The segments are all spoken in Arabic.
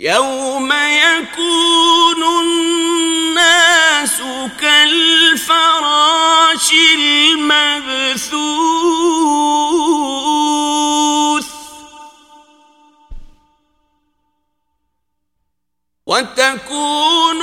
يوم يكون الناس كالفراش المبثوث وتكون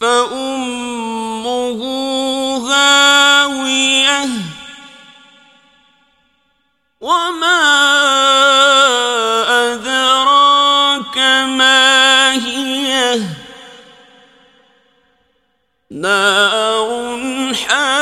فأمه هاوية وما أدراك ما هي نار حامل